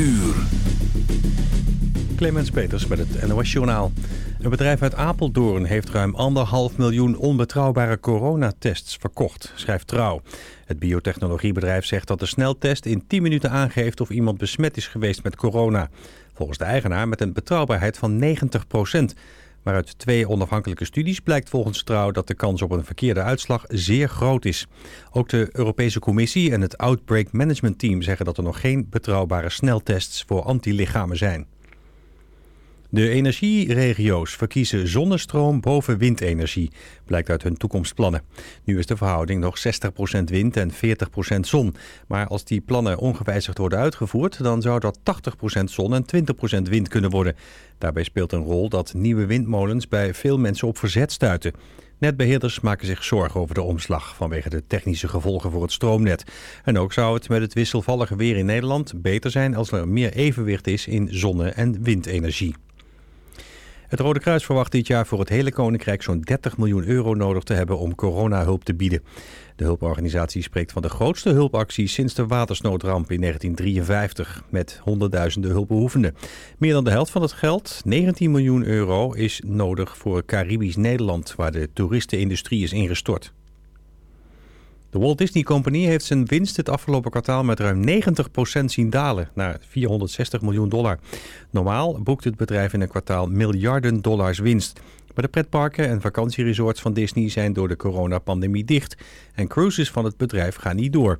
uur. Clemens Peters met het NOS Journaal. Een bedrijf uit Apeldoorn heeft ruim anderhalf miljoen onbetrouwbare coronatests verkocht, schrijft Trouw. Het biotechnologiebedrijf zegt dat de sneltest in 10 minuten aangeeft of iemand besmet is geweest met corona. Volgens de eigenaar met een betrouwbaarheid van 90 Maar uit twee onafhankelijke studies blijkt volgens Trouw dat de kans op een verkeerde uitslag zeer groot is. Ook de Europese Commissie en het Outbreak Management Team zeggen dat er nog geen betrouwbare sneltests voor antilichamen zijn. De energieregio's verkiezen zonnestroom boven windenergie, blijkt uit hun toekomstplannen. Nu is de verhouding nog 60% wind en 40% zon. Maar als die plannen ongewijzigd worden uitgevoerd, dan zou dat 80% zon en 20% wind kunnen worden. Daarbij speelt een rol dat nieuwe windmolens bij veel mensen op verzet stuiten. Netbeheerders maken zich zorgen over de omslag vanwege de technische gevolgen voor het stroomnet. En ook zou het met het wisselvallige weer in Nederland beter zijn als er meer evenwicht is in zonne- en windenergie. Het Rode Kruis verwacht dit jaar voor het hele Koninkrijk zo'n 30 miljoen euro nodig te hebben om coronahulp te bieden. De hulporganisatie spreekt van de grootste hulpactie sinds de watersnoodramp in 1953 met honderdduizenden hulpbehoevenden. Meer dan de helft van het geld, 19 miljoen euro, is nodig voor Caribisch Nederland waar de toeristenindustrie is ingestort. De Walt Disney Company heeft zijn winst het afgelopen kwartaal met ruim 90% zien dalen naar 460 miljoen dollar. Normaal boekt het bedrijf in een kwartaal miljarden dollars winst. Maar de pretparken en vakantieresorts van Disney zijn door de coronapandemie dicht. En cruises van het bedrijf gaan niet door.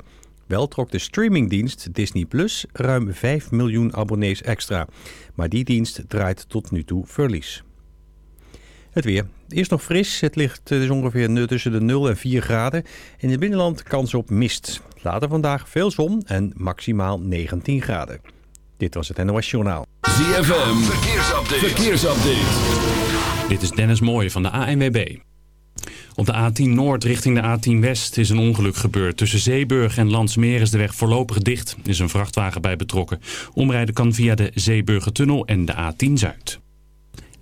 Wel trok de streamingdienst Disney Plus ruim 5 miljoen abonnees extra. Maar die dienst draait tot nu toe verlies. Het weer. Eerst nog fris. Het ligt dus ongeveer tussen de 0 en 4 graden. In het binnenland kans op mist. Later vandaag veel zon en maximaal 19 graden. Dit was het NOS Journaal. ZFM. Verkeersupdate. Verkeersupdate. Dit is Dennis Mooij van de ANWB. Op de A10 Noord richting de A10 West is een ongeluk gebeurd. Tussen Zeeburg en Landsmeer is de weg voorlopig dicht. Er is een vrachtwagen bij betrokken. Omrijden kan via de Zeeburgertunnel en de A10 Zuid.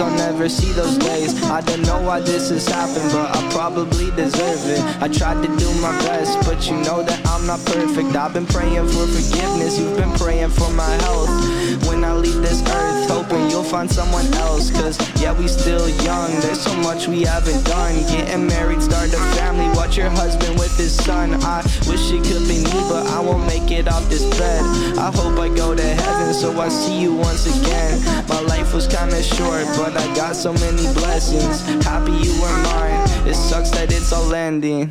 I'll never see those days. I don't know why this has happened, but I probably deserve it. I tried to do my best, but you know that I'm not perfect. I've been praying for forgiveness, you've been praying for my health. When I leave this earth, find someone else. Cause yeah, we still young, there's so much we haven't done. Getting married, start a family, watch your husband with his son. I wish it could be me, but I won't make it off this bed. I hope I go to heaven, so I see you once again. My life was kinda short, but I got so many blessings. Happy you were mine, it sucks that it's all ending.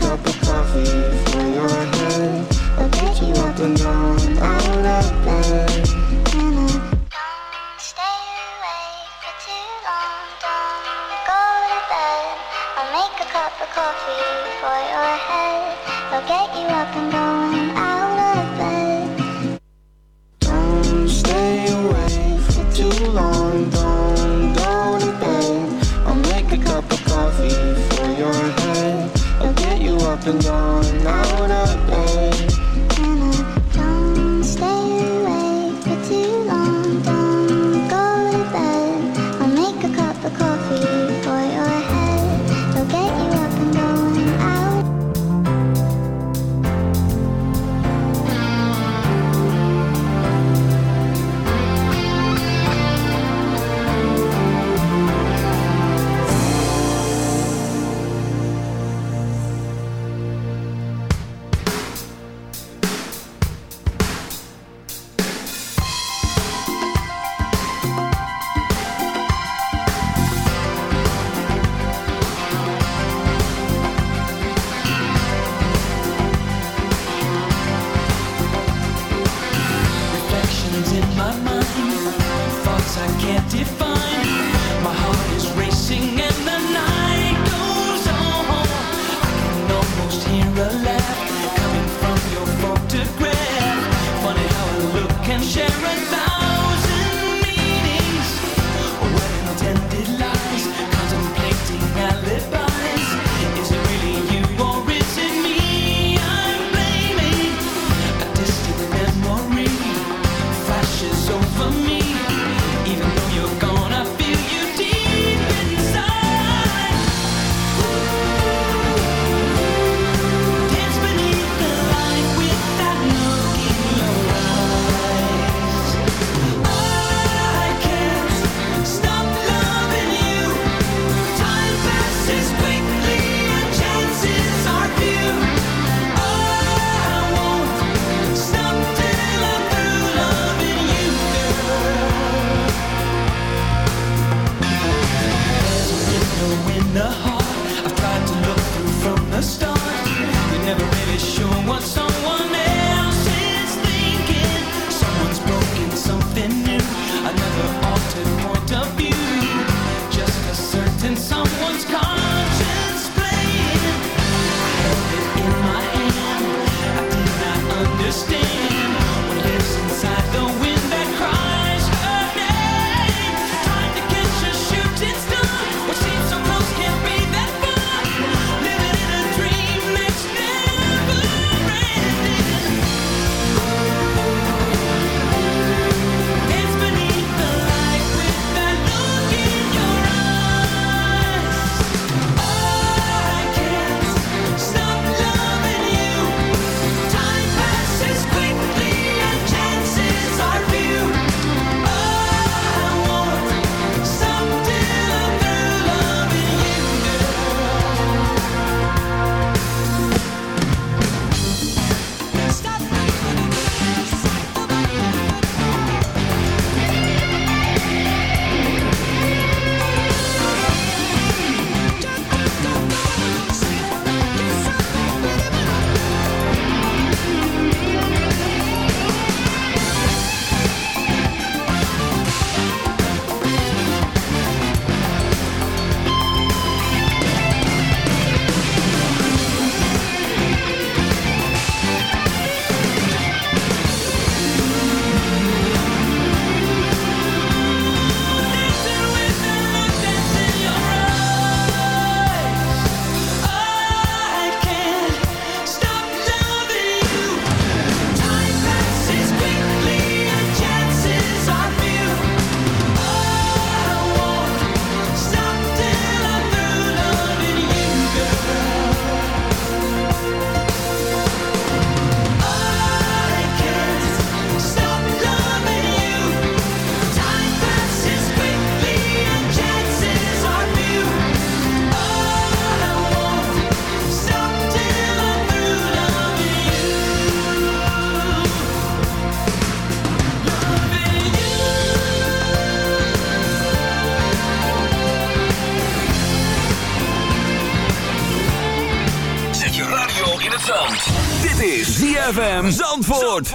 cup of coffee for your head. I'll get you up and down, out of bed. Stay awake for too long. Don't go to bed. I'll make a cup of coffee for your head. They'll get you up and going gone, no, no. ZFM Zandvoort.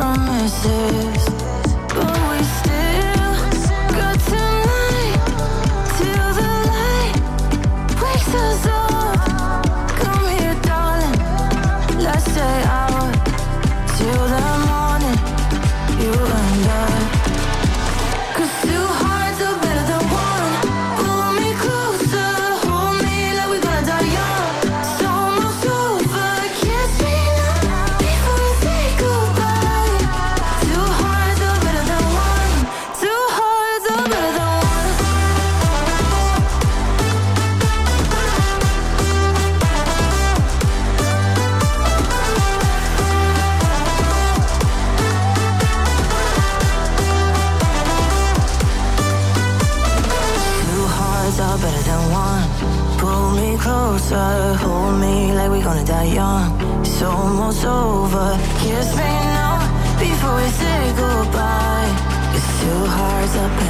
promises. that young. It's almost over. Kiss me now before we say goodbye. It's two hearts apart.